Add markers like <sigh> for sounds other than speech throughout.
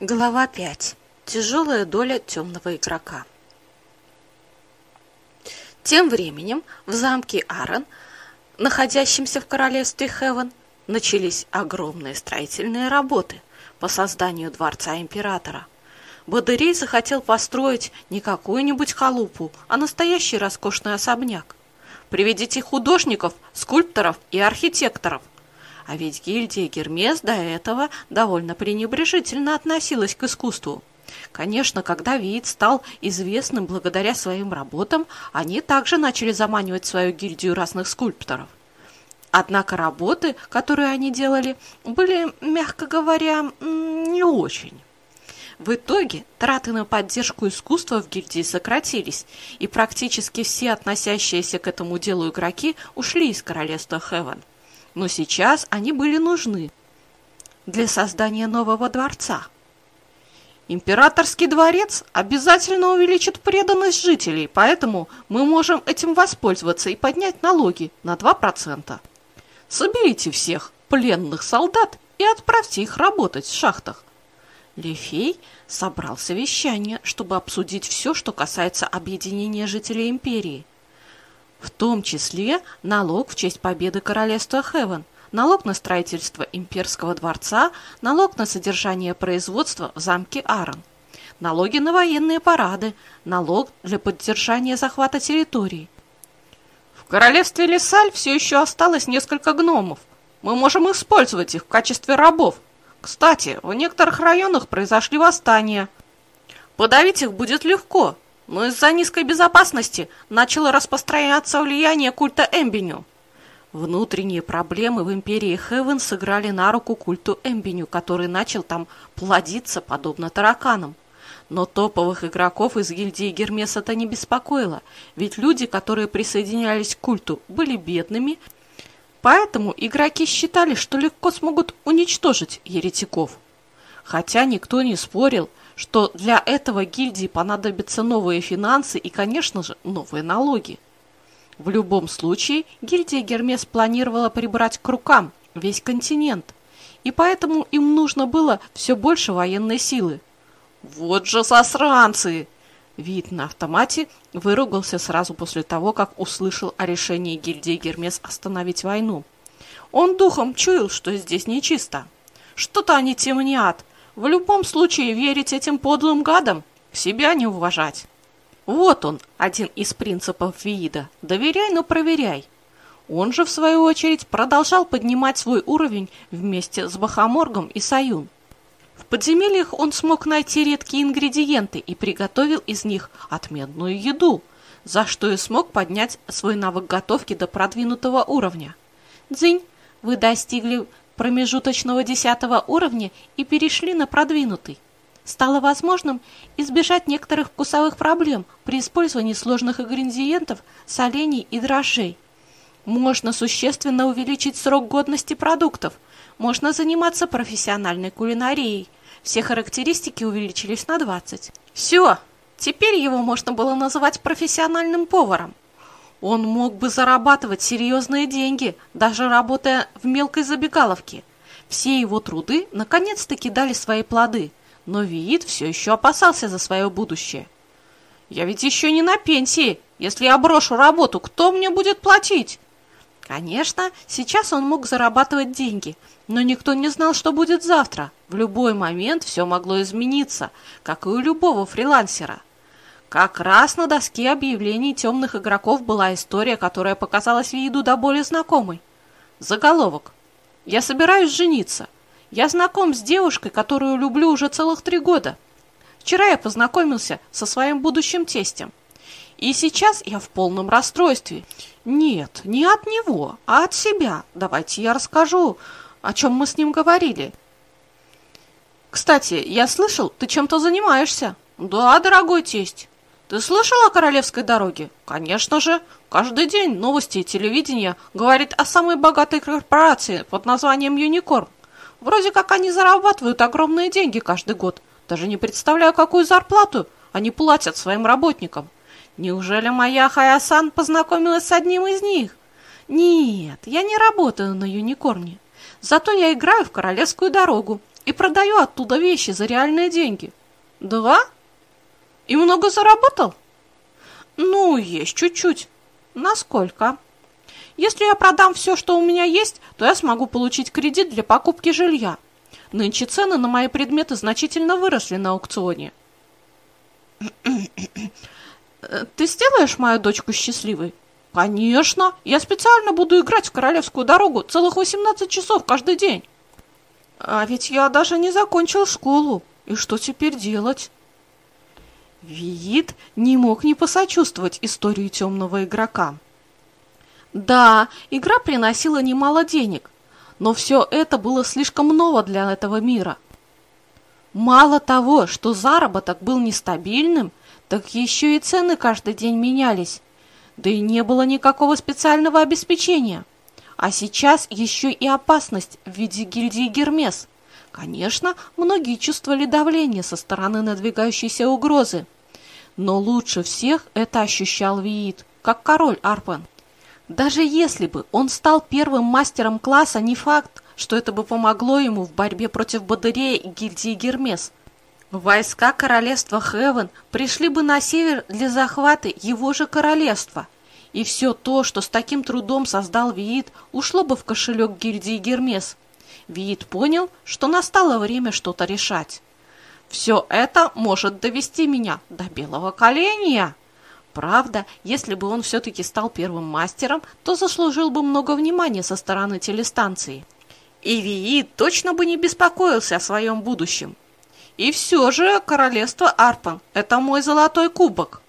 Глава 5. Тяжелая доля темного игрока. Тем временем в замке Аарон, находящемся в королевстве Хевен, начались огромные строительные работы по созданию дворца императора. Бадырей захотел построить не какую-нибудь халупу, а настоящий роскошный особняк. Приведите художников, скульпторов и архитекторов – а ведь гильдия Гермес до этого довольно пренебрежительно относилась к искусству. Конечно, когда вид стал известным благодаря своим работам, они также начали заманивать свою гильдию разных скульпторов. Однако работы, которые они делали, были, мягко говоря, не очень. В итоге траты на поддержку искусства в гильдии сократились, и практически все относящиеся к этому делу игроки ушли из королевства Хевен но сейчас они были нужны для создания нового дворца. Императорский дворец обязательно увеличит преданность жителей, поэтому мы можем этим воспользоваться и поднять налоги на 2%. Соберите всех пленных солдат и отправьте их работать в шахтах. Лефей собрал совещание, чтобы обсудить все, что касается объединения жителей империи – в том числе налог в честь победы королевства Хевен, налог на строительство имперского дворца, налог на содержание производства в замке Аарон, налоги на военные парады, налог для поддержания захвата территорий. В королевстве Лесаль все еще осталось несколько гномов. Мы можем использовать их в качестве рабов. Кстати, в некоторых районах произошли восстания. Подавить их будет легко, из-за низкой безопасности начало распространяться влияние культа Эмбеню. Внутренние проблемы в империи Хевен сыграли на руку культу Эмбеню, который начал там плодиться, подобно тараканам. Но топовых игроков из гильдии Гермес это не беспокоило, ведь люди, которые присоединялись к культу, были бедными, поэтому игроки считали, что легко смогут уничтожить еретиков. Хотя никто не спорил, что для этого гильдии понадобятся новые финансы и, конечно же, новые налоги. В любом случае, гильдия Гермес планировала прибрать к рукам весь континент, и поэтому им нужно было все больше военной силы. «Вот же сосранцы!» Вид на автомате выругался сразу после того, как услышал о решении гильдии Гермес остановить войну. Он духом чуял, что здесь нечисто. Что-то они темнят, в любом случае верить этим подлым гадам, себя не уважать. Вот он, один из принципов Виида. Доверяй, но проверяй. Он же, в свою очередь, продолжал поднимать свой уровень вместе с Бахаморгом и Саюн. В подземельях он смог найти редкие ингредиенты и приготовил из них отменную еду, за что и смог поднять свой навык готовки до продвинутого уровня. Дзинь, вы достигли промежуточного десятого уровня и перешли на продвинутый. Стало возможным избежать некоторых вкусовых проблем при использовании сложных ингредиентов, солений и дрожжей. Можно существенно увеличить срок годности продуктов, можно заниматься профессиональной кулинарией. Все характеристики увеличились на 20. Все, теперь его можно было называть профессиональным поваром. Он мог бы зарабатывать серьезные деньги, даже работая в мелкой забегаловке. Все его труды наконец-таки дали свои плоды, но Виит все еще опасался за свое будущее. «Я ведь еще не на пенсии. Если я брошу работу, кто мне будет платить?» Конечно, сейчас он мог зарабатывать деньги, но никто не знал, что будет завтра. В любой момент все могло измениться, как и у любого фрилансера. Как раз на доске объявлений темных игроков была история, которая показалась виду до более знакомой. Заголовок. «Я собираюсь жениться. Я знаком с девушкой, которую люблю уже целых три года. Вчера я познакомился со своим будущим тестем. И сейчас я в полном расстройстве. Нет, не от него, а от себя. Давайте я расскажу, о чем мы с ним говорили. Кстати, я слышал, ты чем-то занимаешься. Да, дорогой тесть. Ты слышал о королевской дороге? Конечно же. Каждый день новости и телевидение говорит о самой богатой корпорации под названием Юникорн. Вроде как они зарабатывают огромные деньги каждый год. Даже не представляю, какую зарплату они платят своим работникам. Неужели моя Хаясан познакомилась с одним из них? Нет, я не работаю на Юникорне. Зато я играю в королевскую дорогу. и продаю оттуда вещи за реальные деньги. Два? И много заработал? Ну, есть чуть-чуть. Насколько? Если я продам все, что у меня есть, то я смогу получить кредит для покупки жилья. Нынче цены на мои предметы значительно выросли на аукционе. <clears throat> Ты сделаешь мою дочку счастливой? Конечно, я специально буду играть в королевскую дорогу целых 18 часов каждый день. А ведь я даже не закончил школу. И что теперь делать? Виит не мог не посочувствовать истории темного игрока. Да, игра приносила немало денег, но все это было слишком ново для этого мира. Мало того, что заработок был нестабильным, так еще и цены каждый день менялись. Да и не было никакого специального обеспечения. А сейчас еще и опасность в виде гильдии Гермес. Конечно, многие чувствовали давление со стороны надвигающейся угрозы. Но лучше всех это ощущал Виит, как король Арпен. Даже если бы он стал первым мастером класса, не факт, что это бы помогло ему в борьбе против Бадырея и гильдии Гермес. Войска королевства Хевен пришли бы на север для захвата его же королевства, и все то, что с таким трудом создал Виит, ушло бы в кошелек гильдии Гермес. Виит понял, что настало время что-то решать. Все это может довести меня до белого коленя. Правда, если бы он все-таки стал первым мастером, то заслужил бы много внимания со стороны телестанции. И Вии точно бы не беспокоился о своем будущем. И все же королевство Арпан – это мой золотой кубок.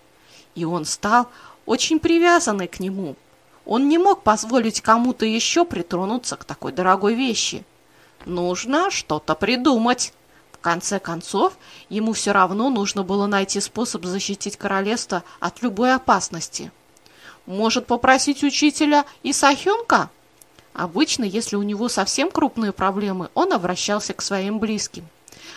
И он стал очень привязанный к нему. Он не мог позволить кому-то еще притронуться к такой дорогой вещи. Нужно что-то придумать. Конце концов, ему все равно нужно было найти способ защитить королевство от любой опасности. Может попросить учителя Исахюнка? Обычно, если у него совсем крупные проблемы, он обращался к своим близким.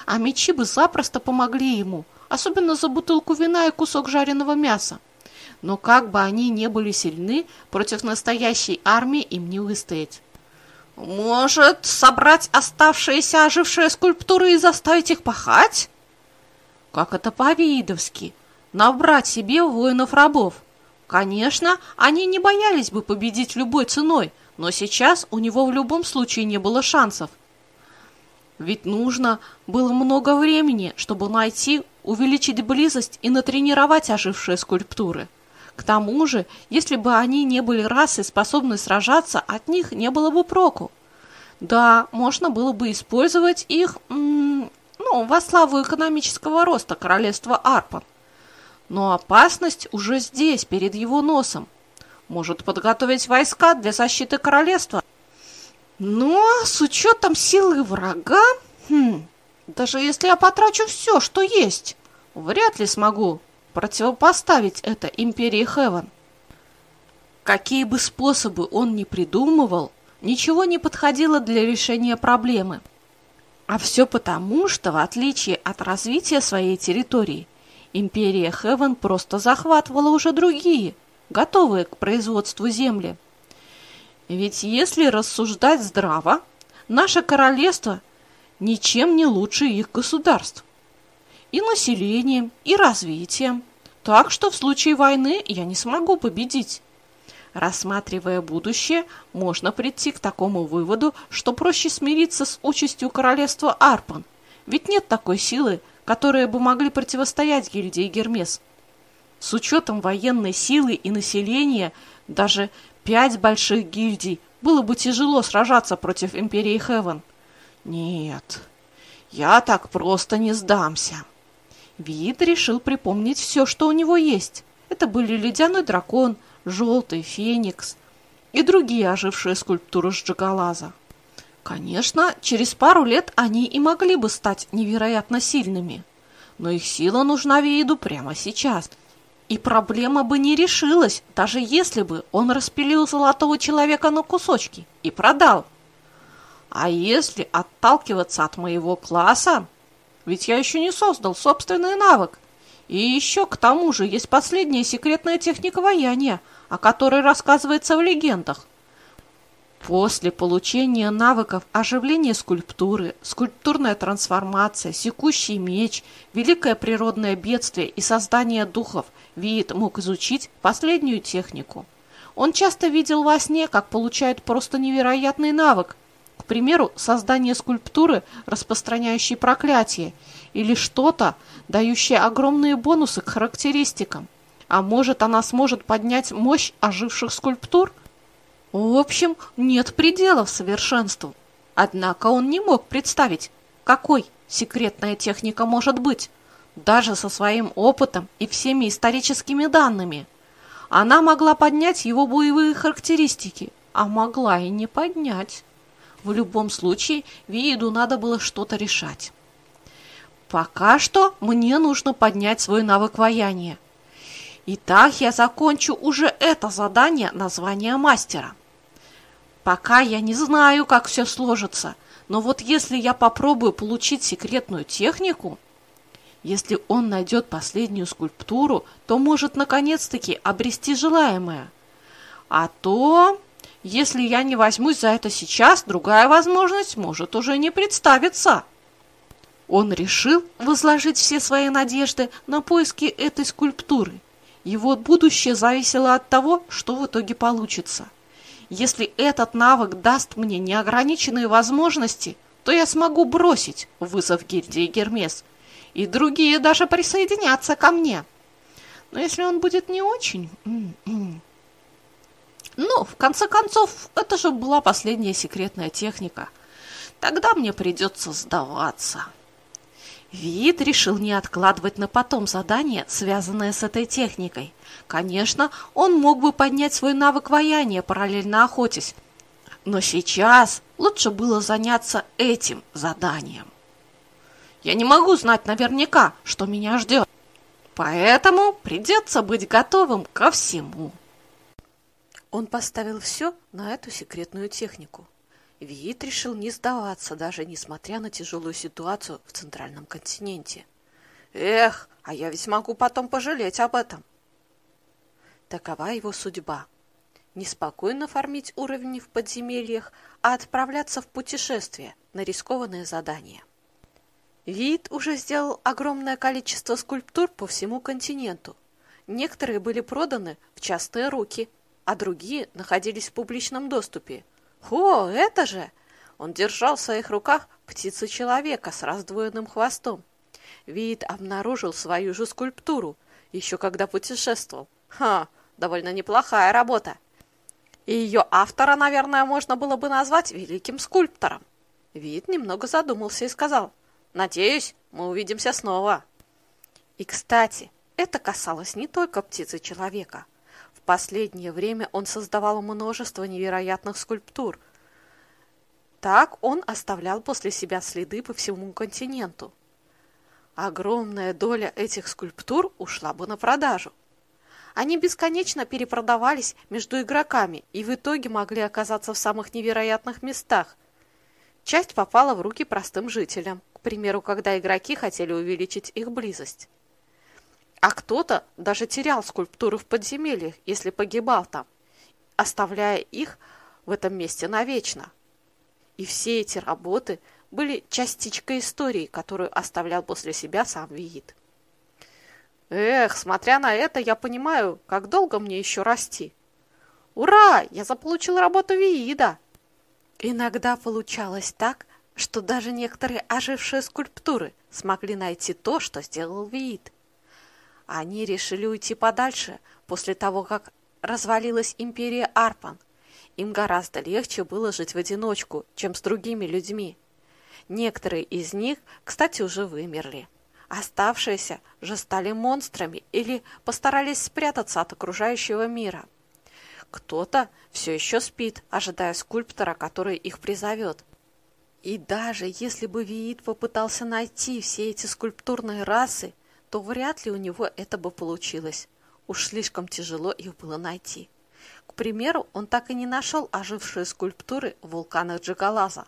А мечи бы запросто помогли ему, особенно за бутылку вина и кусок жареного мяса. Но как бы они не были сильны, против настоящей армии им не выстоять. Может, собрать оставшиеся ожившие скульптуры и заставить их пахать? Как это по-видовски. Набрать себе воинов-рабов. Конечно, они не боялись бы победить любой ценой, но сейчас у него в любом случае не было шансов. Ведь нужно было много времени, чтобы найти, увеличить близость и натренировать ожившие скульптуры. К тому же, если бы они не были расой, способной сражаться, от них не было бы проку. Да, можно было бы использовать их, ну, во славу экономического роста королевства Арпа. Но опасность уже здесь, перед его носом. Может подготовить войска для защиты королевства. Но с учетом силы врага, хм, даже если я потрачу все, что есть, вряд ли смогу противопоставить это империи Хевен. Какие бы способы он ни придумывал, ничего не подходило для решения проблемы. А все потому, что в отличие от развития своей территории, империя Хевен просто захватывала уже другие, готовые к производству земли. Ведь если рассуждать здраво, наше королевство ничем не лучше их государств и населением, и развитием. Так что в случае войны я не смогу победить. Рассматривая будущее, можно прийти к такому выводу, что проще смириться с участью королевства Арпан, ведь нет такой силы, которая бы могли противостоять гильдии Гермес. С учетом военной силы и населения, даже пять больших гильдий было бы тяжело сражаться против Империи Хевен. Нет, я так просто не сдамся. Вид решил припомнить все, что у него есть. Это были ледяной дракон, желтый феникс и другие ожившие скульптуры Жджигалаза. Конечно, через пару лет они и могли бы стать невероятно сильными, но их сила нужна Вииду прямо сейчас. И проблема бы не решилась, даже если бы он распилил золотого человека на кусочки и продал. А если отталкиваться от моего класса, ведь я еще не создал собственный навык. И еще к тому же есть последняя секретная техника вояния, о которой рассказывается в легендах. После получения навыков оживления скульптуры, скульптурная трансформация, секущий меч, великое природное бедствие и создание духов, Виит мог изучить последнюю технику. Он часто видел во сне, как получает просто невероятный навык, к примеру, создание скульптуры, распространяющей проклятие, или что-то, дающее огромные бонусы к характеристикам. А может, она сможет поднять мощь оживших скульптур? В общем, нет пределов совершенству. Однако он не мог представить, какой секретная техника может быть, даже со своим опытом и всеми историческими данными. Она могла поднять его боевые характеристики, а могла и не поднять. В любом случае, Вииду надо было что-то решать. Пока что мне нужно поднять свой навык ваяния. Итак, я закончу уже это задание названия мастера. Пока я не знаю, как все сложится, но вот если я попробую получить секретную технику, если он найдет последнюю скульптуру, то может наконец-таки обрести желаемое. А то, если я не возьмусь за это сейчас, другая возможность может уже не представиться. Он решил возложить все свои надежды на поиски этой скульптуры. Его будущее зависело от того, что в итоге получится. Если этот навык даст мне неограниченные возможности, то я смогу бросить вызов гильдии Гермес, и другие даже присоединятся ко мне. Но если он будет не очень... Ну, в конце концов, это же была последняя секретная техника. Тогда мне придется сдаваться. Вид решил не откладывать на потом задание, связанное с этой техникой. Конечно, он мог бы поднять свой навык ваяния, параллельно охотясь. Но сейчас лучше было заняться этим заданием. Я не могу знать наверняка, что меня ждет. Поэтому придется быть готовым ко всему. Он поставил все на эту секретную технику. Виит решил не сдаваться, даже несмотря на тяжелую ситуацию в центральном континенте. Эх, а я ведь могу потом пожалеть об этом. Такова его судьба. Неспокойно фармить уровни в подземельях, а отправляться в путешествие на рискованные задания. Вид уже сделал огромное количество скульптур по всему континенту. Некоторые были проданы в частные руки, а другие находились в публичном доступе – «О, это же!» Он держал в своих руках птицу-человека с раздвоенным хвостом. Вид обнаружил свою же скульптуру, еще когда путешествовал. Ха, довольно неплохая работа. И ее автора, наверное, можно было бы назвать великим скульптором. Вид немного задумался и сказал, «Надеюсь, мы увидимся снова». И, кстати, это касалось не только птицы-человека – последнее время он создавал множество невероятных скульптур. Так он оставлял после себя следы по всему континенту. Огромная доля этих скульптур ушла бы на продажу. Они бесконечно перепродавались между игроками и в итоге могли оказаться в самых невероятных местах. Часть попала в руки простым жителям, к примеру, когда игроки хотели увеличить их близость. А кто-то даже терял скульптуры в подземельях, если погибал там, оставляя их в этом месте навечно. И все эти работы были частичкой истории, которую оставлял после себя сам Виит. Эх, смотря на это, я понимаю, как долго мне еще расти. Ура! Я заполучил работу Виида! Иногда получалось так, что даже некоторые ожившие скульптуры смогли найти то, что сделал Виит. Они решили уйти подальше после того, как развалилась империя Арпан. Им гораздо легче было жить в одиночку, чем с другими людьми. Некоторые из них, кстати, уже вымерли. Оставшиеся же стали монстрами или постарались спрятаться от окружающего мира. Кто-то все еще спит, ожидая скульптора, который их призовет. И даже если бы Виит попытался найти все эти скульптурные расы, то вряд ли у него это бы получилось. Уж слишком тяжело их было найти. К примеру, он так и не нашел ожившие скульптуры в вулканах Джигалаза.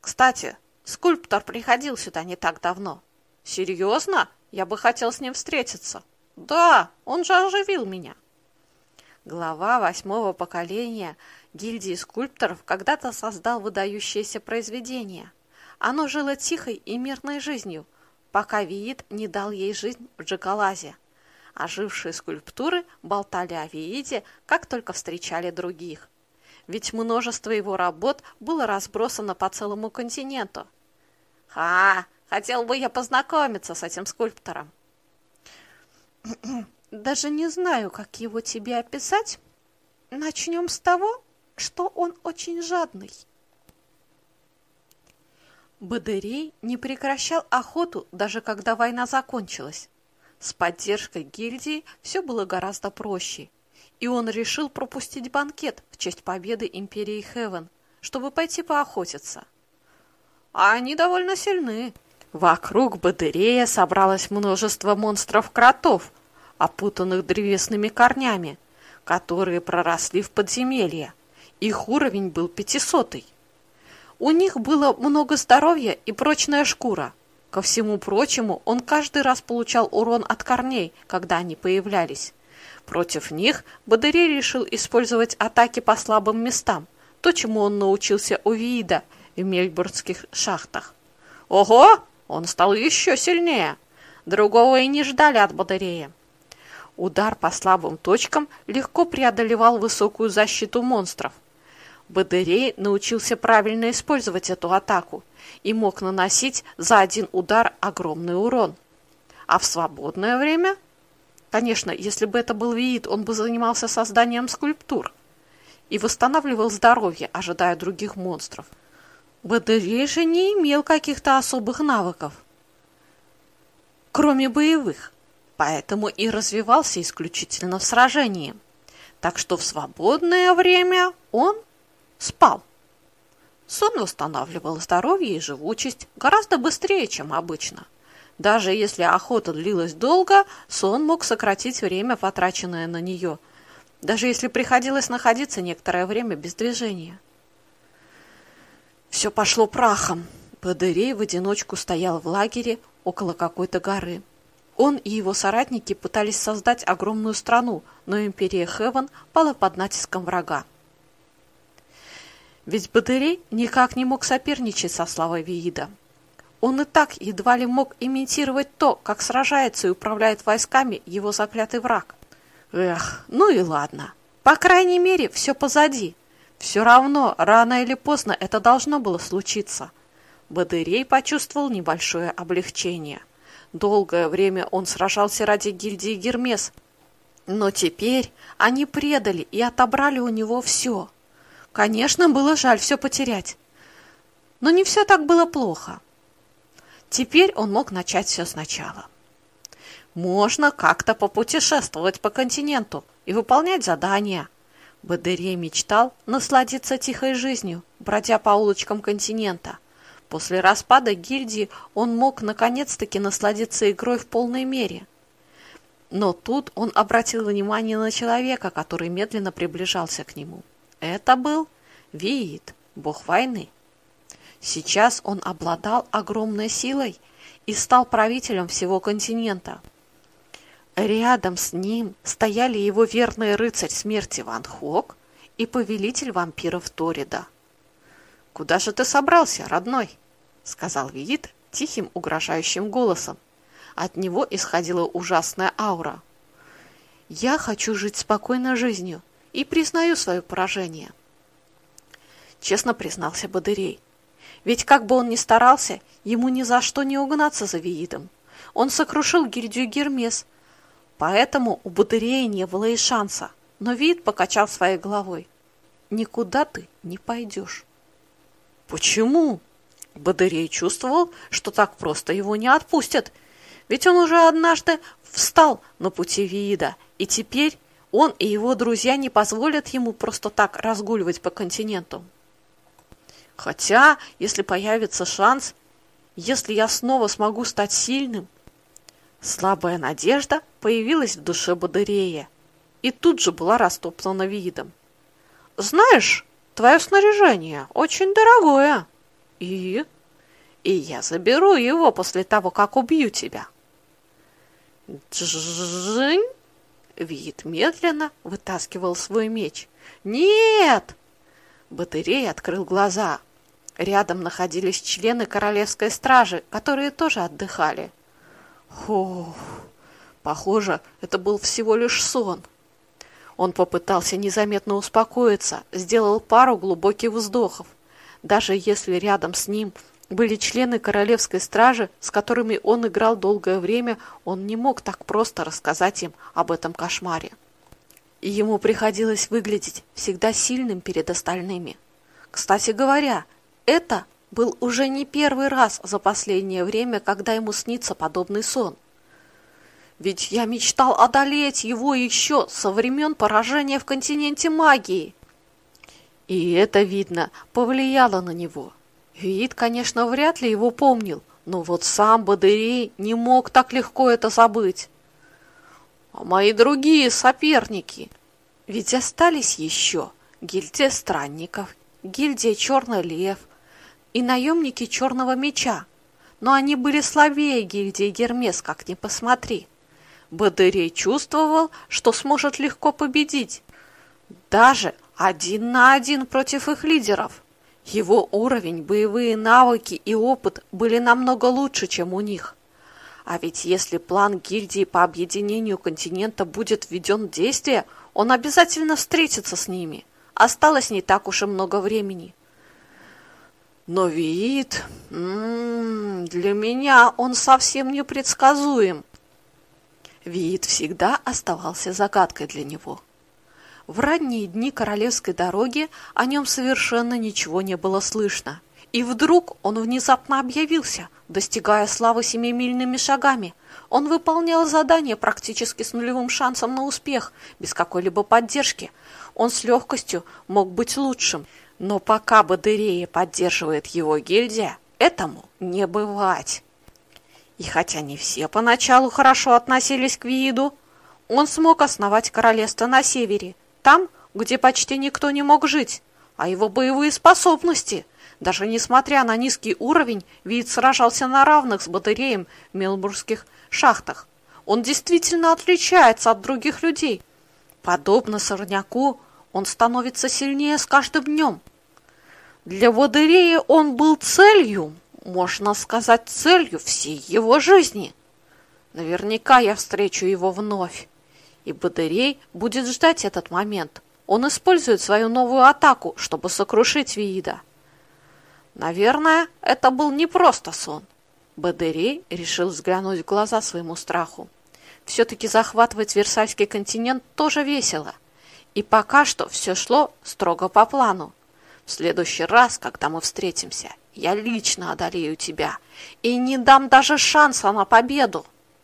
Кстати, скульптор приходил сюда не так давно. Серьезно? Я бы хотел с ним встретиться. Да, он же оживил меня. Глава восьмого поколения гильдии скульпторов когда-то создал выдающееся произведение. Оно жило тихой и мирной жизнью, пока Виит не дал ей жизнь в Джакалазе. Ожившие скульптуры болтали о Виите, как только встречали других. Ведь множество его работ было разбросано по целому континенту. «Ха! Хотел бы я познакомиться с этим скульптором!» <clears throat> «Даже не знаю, как его тебе описать. Начнем с того, что он очень жадный». Бадырей не прекращал охоту, даже когда война закончилась. С поддержкой гильдии все было гораздо проще, и он решил пропустить банкет в честь победы Империи Хевен, чтобы пойти поохотиться. А они довольно сильны. Вокруг Бадырея собралось множество монстров-кротов, опутанных древесными корнями, которые проросли в подземелье. Их уровень был пятисотый. У них было много здоровья и прочная шкура. Ко всему прочему, он каждый раз получал урон от корней, когда они появлялись. Против них Бадырей решил использовать атаки по слабым местам, то, чему он научился у Виида в мельбурнских шахтах. Ого! Он стал еще сильнее. Другого и не ждали от Бадырея. Удар по слабым точкам легко преодолевал высокую защиту монстров – Бадырей научился правильно использовать эту атаку и мог наносить за один удар огромный урон. А в свободное время... Конечно, если бы это был Виит, он бы занимался созданием скульптур и восстанавливал здоровье, ожидая других монстров. Бадырей же не имел каких-то особых навыков, кроме боевых, поэтому и развивался исключительно в сражении. Так что в свободное время он спал. Сон восстанавливал здоровье и живучесть гораздо быстрее, чем обычно. Даже если охота длилась долго, сон мог сократить время, потраченное на нее, даже если приходилось находиться некоторое время без движения. Все пошло прахом. Бадырей в одиночку стоял в лагере около какой-то горы. Он и его соратники пытались создать огромную страну, но империя Хевен пала под натиском врага. Ведь Батырей никак не мог соперничать со Славой Виида. Он и так едва ли мог имитировать то, как сражается и управляет войсками его заклятый враг. Эх, ну и ладно. По крайней мере, все позади. Все равно, рано или поздно это должно было случиться. Бадырей почувствовал небольшое облегчение. Долгое время он сражался ради гильдии Гермес. Но теперь они предали и отобрали у него все — Конечно, было жаль все потерять. Но не все так было плохо. Теперь он мог начать все сначала. Можно как-то попутешествовать по континенту и выполнять задания. Бадырей мечтал насладиться тихой жизнью, бродя по улочкам континента. После распада гильдии он мог наконец-таки насладиться игрой в полной мере. Но тут он обратил внимание на человека, который медленно приближался к нему. Это был Виит, бог войны. Сейчас он обладал огромной силой и стал правителем всего континента. Рядом с ним стояли его верный рыцарь смерти Ван Хок и повелитель вампиров Торида. «Куда же ты собрался, родной?» — сказал Виит тихим угрожающим голосом. От него исходила ужасная аура. «Я хочу жить спокойной жизнью и признаю свое поражение», — честно признался Бадырей. Ведь как бы он ни старался, ему ни за что не угнаться за Виидом. Он сокрушил гильдию Гермес, поэтому у Бадырея не было и шанса. Но Виид покачал своей головой. «Никуда ты не пойдешь». «Почему?» Бадырей чувствовал, что так просто его не отпустят, ведь он уже однажды встал на пути Виида, и теперь он и его друзья не позволят ему просто так разгуливать по континенту. Хотя, если появится шанс, если я снова смогу стать сильным... Слабая надежда появилась в душе Бадырея и тут же была растоптана видом. «Знаешь, твое снаряжение очень дорогое. И? И я заберу его после того, как убью тебя». Джинь! Вид медленно вытаскивал свой меч. «Нет!» Батырей открыл глаза. Рядом находились члены королевской стражи, которые тоже отдыхали. Фух, похоже, это был всего лишь сон. Он попытался незаметно успокоиться, сделал пару глубоких вздохов. Даже если рядом с ним были члены королевской стражи, с которыми он играл долгое время, он не мог так просто рассказать им об этом кошмаре. И ему приходилось выглядеть всегда сильным перед остальными. Кстати говоря, это был уже не первый раз за последнее время, когда ему снится подобный сон. Ведь я мечтал одолеть его еще со времен поражения в континенте магии. И это, видно, повлияло на него. Вид, конечно, вряд ли его помнил, но вот сам Бадырей не мог так легко это забыть. А мои другие соперники, ведь остались еще гильдия странников, гильдия Черный Лев — и наемники Черного Меча, но они были слабее гильдии Гермес, как ни посмотри. Бадырей чувствовал, что сможет легко победить, даже один на один против их лидеров. Его уровень, боевые навыки и опыт были намного лучше, чем у них. А ведь если план гильдии по объединению континента будет введен в действие, он обязательно встретится с ними. Осталось не так уж и много времени. Но вид... М -м, для меня он совсем непредсказуем. Вид всегда оставался загадкой для него. В ранние дни королевской дороги о нем совершенно ничего не было слышно. И вдруг он внезапно объявился, достигая славы семимильными шагами. Он выполнял задания практически с нулевым шансом на успех, без какой-либо поддержки. Он с легкостью мог быть лучшим. Но пока Бадырея поддерживает его гильдия, этому не бывать. И хотя не все поначалу хорошо относились к виду, он смог основать королевство на севере, там, где почти никто не мог жить, а его боевые способности, даже несмотря на низкий уровень, вид сражался на равных с батареем в мелбургских шахтах. Он действительно отличается от других людей. Подобно сорняку, он становится сильнее с каждым днем. Для Водырея он был целью, можно сказать, целью всей его жизни. Наверняка я встречу его вновь. И Бодырей будет ждать этот момент. Он использует свою новую атаку, чтобы сокрушить Виида. Наверное, это был не просто сон. Бодырей решил взглянуть в глаза своему страху. Все-таки захватывать Версальский континент тоже весело – и пока что все шло строго по плану. В следующий раз, когда мы встретимся, я лично одолею тебя и не дам даже шанса на победу.